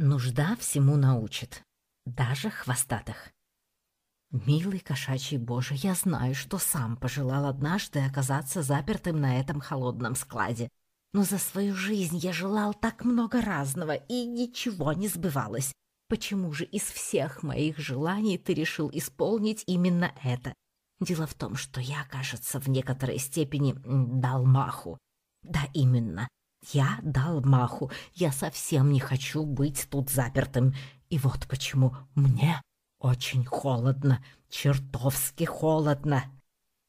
Нужда всему научит, даже хвостатых. Милый кошачий боже, я знаю, что сам пожелал однажды оказаться запертым на этом холодном складе. Но за свою жизнь я желал так много разного, и ничего не сбывалось. Почему же из всех моих желаний ты решил исполнить именно это? Дело в том, что я, кажется, в некоторой степени дал маху. Да, именно. Я дал маху. Я совсем не хочу быть тут запертым. И вот почему мне очень холодно, чертовски холодно.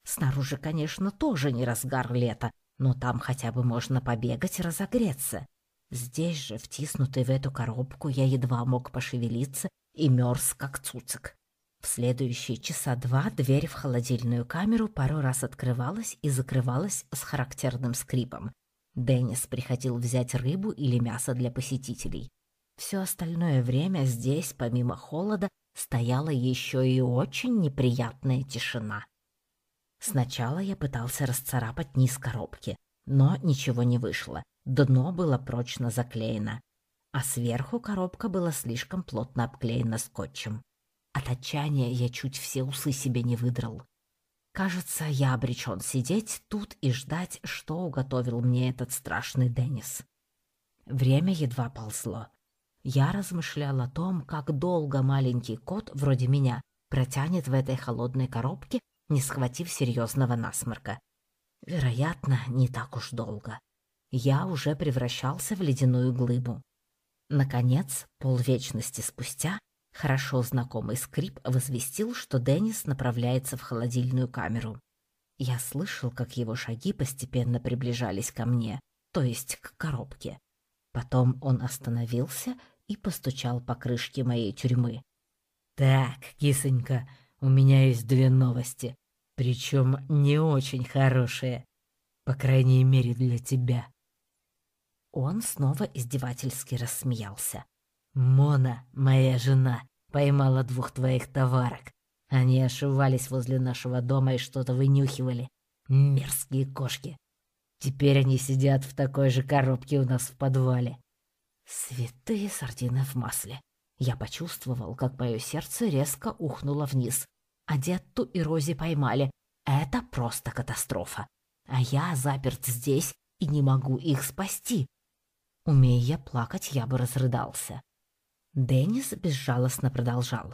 Снаружи, конечно, тоже не разгар лета, но там хотя бы можно побегать и разогреться. Здесь же, втиснутый в эту коробку, я едва мог пошевелиться и мерз, как цуцик. В следующие часа два дверь в холодильную камеру пару раз открывалась и закрывалась с характерным скрипом. Деннис приходил взять рыбу или мясо для посетителей. Все остальное время здесь, помимо холода, стояла еще и очень неприятная тишина. Сначала я пытался расцарапать низ коробки, но ничего не вышло. Дно было прочно заклеено, а сверху коробка была слишком плотно обклеена скотчем. От отчаяния я чуть все усы себе не выдрал. Кажется, я обречен сидеть тут и ждать, что уготовил мне этот страшный Деннис. Время едва ползло. Я размышлял о том, как долго маленький кот, вроде меня, протянет в этой холодной коробке, не схватив серьезного насморка. Вероятно, не так уж долго. Я уже превращался в ледяную глыбу. Наконец, полвечности спустя, хорошо знакомый скрип возвестил, что Деннис направляется в холодильную камеру. Я слышал, как его шаги постепенно приближались ко мне, то есть к коробке. Потом он остановился и постучал по крышке моей тюрьмы. «Так, кисонька, у меня есть две новости, причем не очень хорошие, по крайней мере для тебя». Он снова издевательски рассмеялся. «Мона, моя жена, поймала двух твоих товарок. Они ошивались возле нашего дома и что-то вынюхивали. Мерзкие кошки. Теперь они сидят в такой же коробке у нас в подвале. Святые сардины в масле. Я почувствовал, как мое сердце резко ухнуло вниз. А Детту и Рози поймали. Это просто катастрофа. А я заперт здесь и не могу их спасти. Умея плакать, я бы разрыдался. Деннис безжалостно продолжал.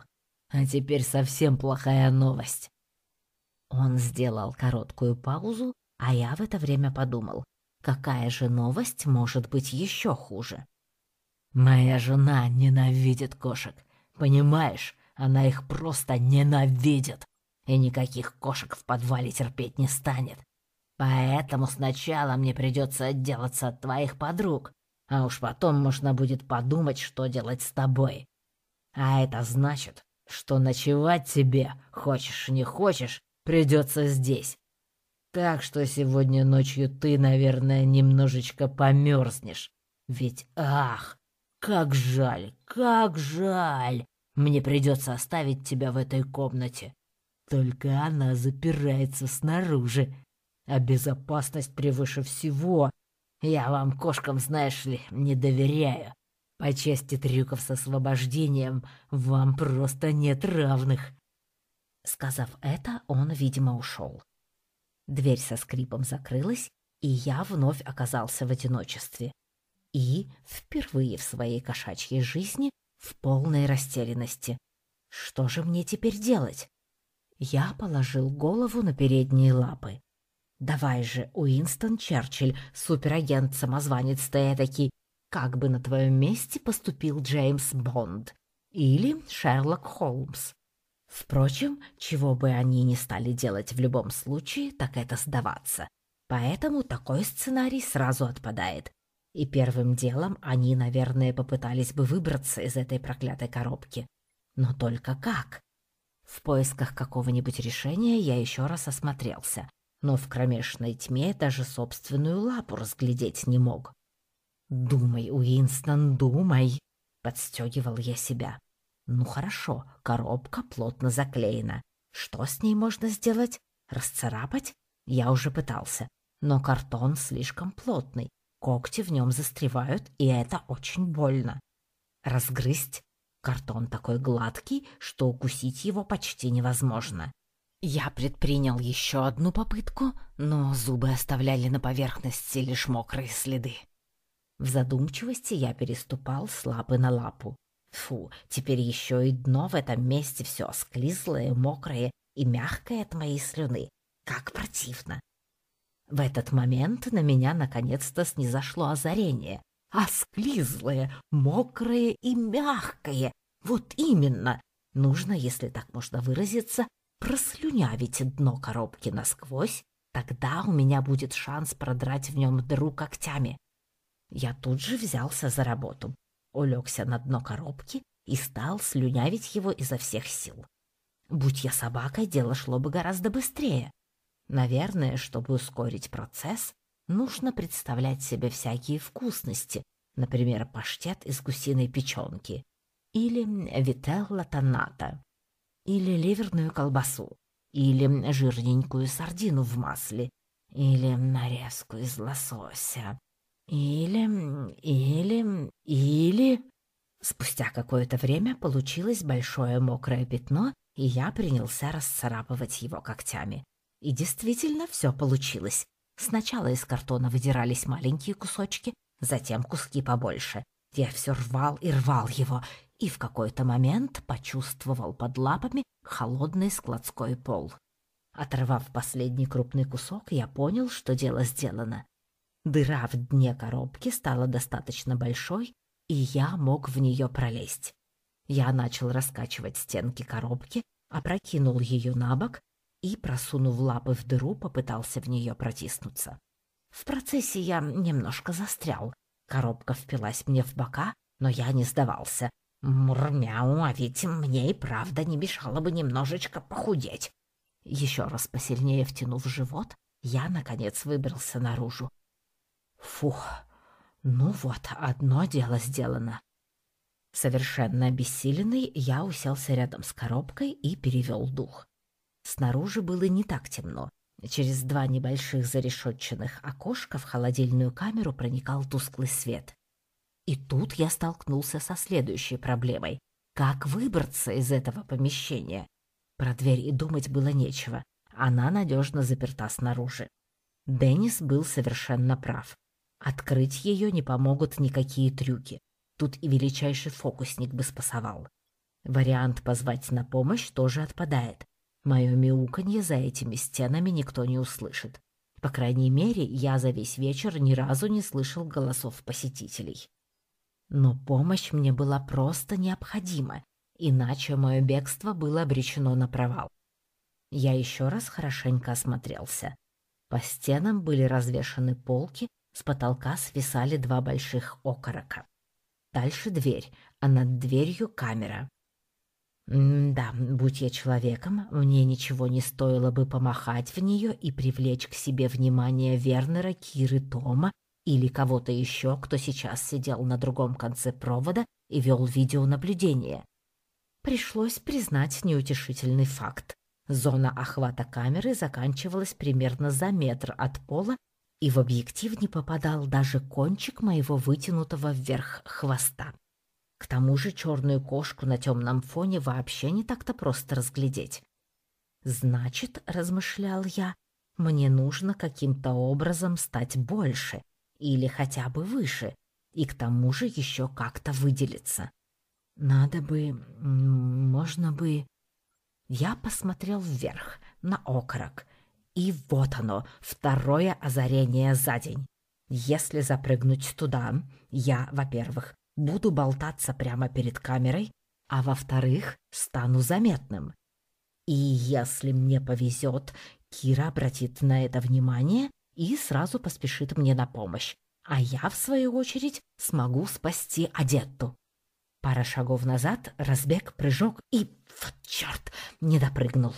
А теперь совсем плохая новость. Он сделал короткую паузу, а я в это время подумал, какая же новость может быть еще хуже. Моя жена ненавидит кошек. Понимаешь, она их просто ненавидит. И никаких кошек в подвале терпеть не станет. Поэтому сначала мне придется отделаться от твоих подруг, а уж потом можно будет подумать, что делать с тобой. А это значит, что ночевать тебе, хочешь не хочешь, придется здесь. Так что сегодня ночью ты, наверное, немножечко померзнешь. Ведь, ах, как жаль, как жаль. Мне придется оставить тебя в этой комнате. Только она запирается снаружи. А безопасность превыше всего. Я вам, кошкам, знаешь ли, не доверяю. По части трюков с освобождением вам просто нет равных. Сказав это, он, видимо, ушел. Дверь со скрипом закрылась, и я вновь оказался в одиночестве. И, впервые в своей кошачьей жизни, в полной растерянности. Что же мне теперь делать? Я положил голову на передние лапы. Давай же, Уинстон Черчилль, суперагент-самозванец ты этакий, как бы на твоем месте поступил Джеймс Бонд или Шерлок Холмс. Впрочем, чего бы они ни стали делать в любом случае, так это сдаваться. Поэтому такой сценарий сразу отпадает. И первым делом они, наверное, попытались бы выбраться из этой проклятой коробки. Но только как? В поисках какого-нибудь решения я еще раз осмотрелся но в кромешной тьме даже собственную лапу разглядеть не мог. «Думай, Уинстон, думай!» — подстегивал я себя. «Ну хорошо, коробка плотно заклеена. Что с ней можно сделать? Расцарапать? Я уже пытался. Но картон слишком плотный, когти в нем застревают, и это очень больно. разгрызть. Картон такой гладкий, что укусить его почти невозможно. Я предпринял еще одну попытку, но зубы оставляли на поверхности лишь мокрые следы. В задумчивости я переступал с лапы на лапу. Фу, теперь еще и дно в этом месте все склизлое, мокрое и мягкое от моей слюны. Как противно. В этот момент на меня наконец-то снизошло озарение. А склизлое, мокрое и мягкое. Вот именно. Нужно, если так можно выразиться, прослюнявить дно коробки насквозь, тогда у меня будет шанс продрать в нем дыру когтями. Я тут же взялся за работу, улегся на дно коробки и стал слюнявить его изо всех сил. Будь я собакой, дело шло бы гораздо быстрее. Наверное, чтобы ускорить процесс, нужно представлять себе всякие вкусности, например, паштет из гусиной печенки или вителла тоната, или ливерную колбасу, или жирненькую сардину в масле, или нарезку из лосося, или... или... или... Спустя какое-то время получилось большое мокрое пятно, и я принялся расцарапывать его когтями. И действительно все получилось. Сначала из картона выдирались маленькие кусочки, затем куски побольше. Я все рвал и рвал его, и в какой-то момент почувствовал под лапами холодный складской пол. Оторвав последний крупный кусок, я понял, что дело сделано. Дыра в дне коробки стала достаточно большой, и я мог в нее пролезть. Я начал раскачивать стенки коробки, опрокинул ее на бок и, просунув лапы в дыру, попытался в нее протиснуться. В процессе я немножко застрял. Коробка впилась мне в бока, но я не сдавался. Мурмяу, а ведь мне и правда не мешало бы немножечко похудеть. Еще раз посильнее втянув живот, я, наконец, выбрался наружу. Фух, ну вот, одно дело сделано. Совершенно обессиленный, я уселся рядом с коробкой и перевел дух. Снаружи было не так темно. Через два небольших зарешетченных окошка в холодильную камеру проникал тусклый свет. И тут я столкнулся со следующей проблемой. Как выбраться из этого помещения? Про дверь и думать было нечего. Она надежно заперта снаружи. Деннис был совершенно прав. Открыть ее не помогут никакие трюки. Тут и величайший фокусник бы спасовал. Вариант позвать на помощь тоже отпадает. Мое мяуканье за этими стенами никто не услышит. По крайней мере, я за весь вечер ни разу не слышал голосов посетителей. Но помощь мне была просто необходима, иначе мое бегство было обречено на провал. Я еще раз хорошенько осмотрелся. По стенам были развешаны полки, с потолка свисали два больших окорока. Дальше дверь, а над дверью камера. М да, будь я человеком, мне ничего не стоило бы помахать в нее и привлечь к себе внимание Вернера, Киры, Тома или кого-то еще, кто сейчас сидел на другом конце провода и вел видеонаблюдение. Пришлось признать неутешительный факт. Зона охвата камеры заканчивалась примерно за метр от пола, и в объектив не попадал даже кончик моего вытянутого вверх хвоста. К тому же черную кошку на темном фоне вообще не так-то просто разглядеть. Значит, размышлял я, мне нужно каким-то образом стать больше — или хотя бы выше, и к тому же еще как-то выделиться. Надо бы... можно бы... Я посмотрел вверх, на окорок, и вот оно, второе озарение за день. Если запрыгнуть туда, я, во-первых, буду болтаться прямо перед камерой, а во-вторых, стану заметным. И если мне повезет, Кира обратит на это внимание и сразу поспешит мне на помощь, а я, в свою очередь, смогу спасти Адетту. Пара шагов назад, разбег, прыжок и... Вот черт, не допрыгнул.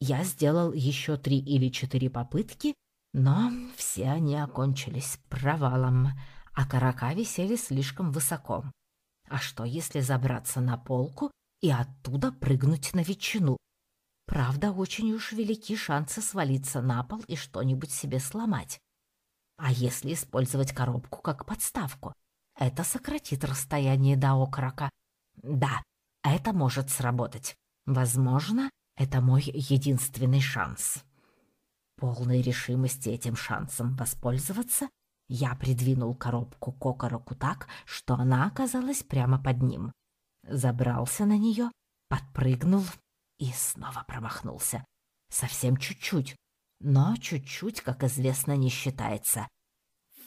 Я сделал еще три или четыре попытки, но все они окончились провалом, а карака висели слишком высоко. А что, если забраться на полку и оттуда прыгнуть на ветчину? Правда, очень уж велики шансы свалиться на пол и что-нибудь себе сломать. А если использовать коробку как подставку? это сократит расстояние до окрока. Да, это может сработать. Возможно, это мой единственный шанс. Полной решимости этим шансом воспользоваться, я придвинул коробку к окороку так, что она оказалась прямо под ним. Забрался на нее, подпрыгнул и снова промахнулся. Совсем чуть-чуть, но чуть-чуть, как известно, не считается.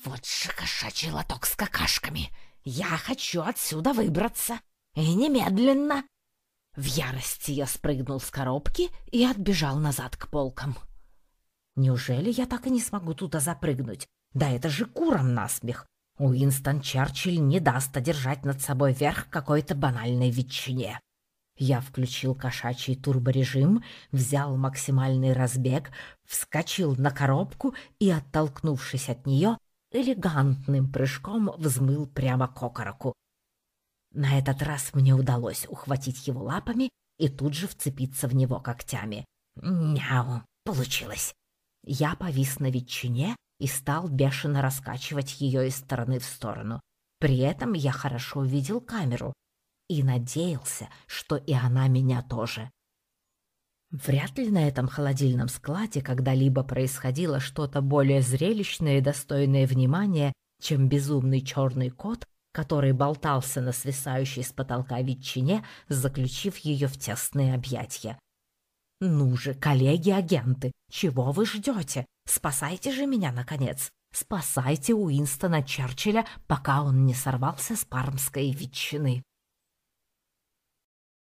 Вот же кошачий лоток с какашками! Я хочу отсюда выбраться! И немедленно! В ярости я спрыгнул с коробки и отбежал назад к полкам. Неужели я так и не смогу туда запрыгнуть? Да это же куром насмех. Уинстон Черчилль не даст одержать над собой верх какой-то банальной ветчине. Я включил кошачий турборежим, взял максимальный разбег, вскочил на коробку и, оттолкнувшись от нее, элегантным прыжком взмыл прямо к окороку. На этот раз мне удалось ухватить его лапами и тут же вцепиться в него когтями. Мяу, получилось. Я повис на ветчине и стал бешено раскачивать ее из стороны в сторону. При этом я хорошо видел камеру и надеялся, что и она меня тоже. Вряд ли на этом холодильном складе когда-либо происходило что-то более зрелищное и достойное внимания, чем безумный черный кот, который болтался на свисающей с потолка ветчине, заключив ее в тесные объятия. «Ну же, коллеги-агенты, чего вы ждете? Спасайте же меня, наконец! Спасайте Уинстона Черчилля, пока он не сорвался с пармской ветчины!»